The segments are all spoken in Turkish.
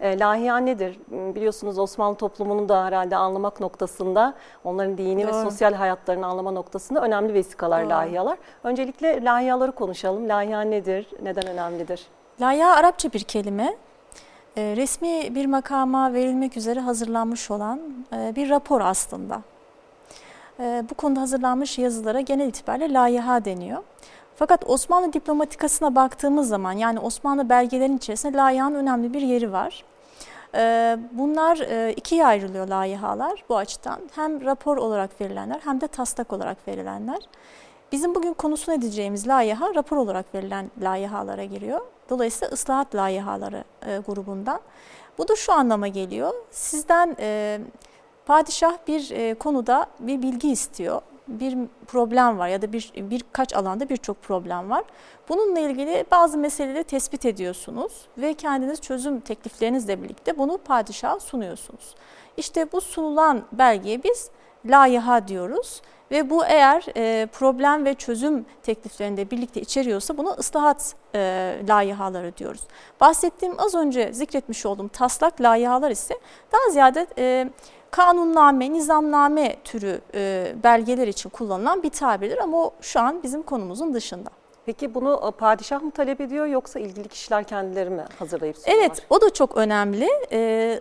E, lahiya nedir? M, Biliyorsunuz Osmanlı toplumunu da herhalde anlamak noktasında, onların dini ve Doğru. sosyal hayatlarını anlama noktasında önemli vesikalar Doğru. lahiyalar. Öncelikle lahiyaları konuşalım. Lahiya nedir? Neden önemlidir? Laya Arapça bir kelime. E, resmi bir makama verilmek üzere hazırlanmış olan e, bir rapor aslında. E, bu konuda hazırlanmış yazılara genel itibariyle layiha deniyor. Fakat Osmanlı diplomatikasına baktığımız zaman yani Osmanlı belgelerinin içerisinde layihanın önemli bir yeri var. E, bunlar e, ikiye ayrılıyor layihalar bu açıdan. Hem rapor olarak verilenler hem de taslak olarak verilenler. Bizim bugün konusunu edeceğimiz layiha rapor olarak verilen layihalara giriyor. Dolayısıyla ıslahat layihaları e, grubundan. Bu da şu anlama geliyor. Sizden e, padişah bir konuda bir bilgi istiyor. Bir problem var ya da bir birkaç alanda birçok problem var. Bununla ilgili bazı meseleleri tespit ediyorsunuz ve kendiniz çözüm tekliflerinizle birlikte bunu padişaha sunuyorsunuz. İşte bu sunulan belgeye biz layiha diyoruz ve bu eğer e, problem ve çözüm tekliflerinde birlikte içeriyorsa buna ıslahat e, layihaları diyoruz. Bahsettiğim az önce zikretmiş olduğum taslak layihalar ise daha ziyade e, kanunname, nizamname türü e, belgeler için kullanılan bir tabirdir ama o şu an bizim konumuzun dışında. Peki bunu e, padişah mı talep ediyor yoksa ilgili kişiler kendileri mi hazırlayıp sunuyorlar? Evet o da çok önemli. Ee,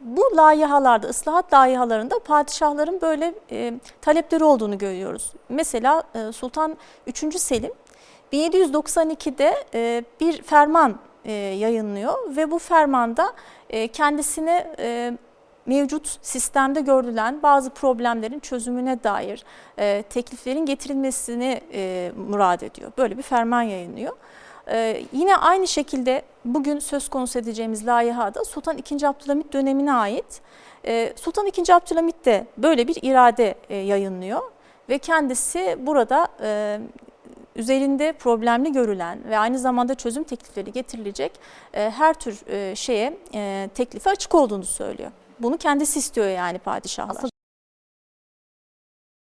bu layihalarda, ıslahat layihalarında padişahların böyle e, talepleri olduğunu görüyoruz. Mesela e, Sultan 3. Selim 1792'de e, bir ferman e, yayınlıyor ve bu fermanda e, kendisine e, mevcut sistemde görülen bazı problemlerin çözümüne dair e, tekliflerin getirilmesini e, murad ediyor. Böyle bir ferman yayınlıyor. Ee, yine aynı şekilde bugün söz konusu edeceğimiz layihada Sultan II. Abdülhamit dönemine ait. Ee, Sultan II. Abdülhamit de böyle bir irade e, yayınlıyor ve kendisi burada e, üzerinde problemli görülen ve aynı zamanda çözüm teklifleri getirilecek e, her tür e, şeye e, teklife açık olduğunu söylüyor. Bunu kendisi istiyor yani padişahlar. Aslında